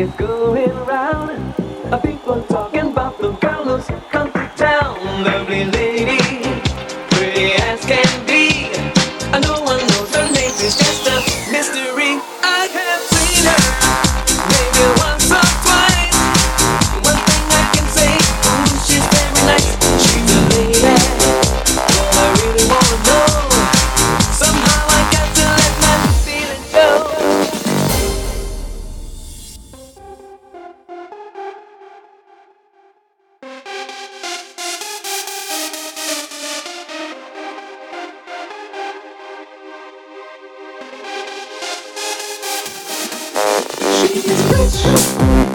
is going round. People talking Exciting,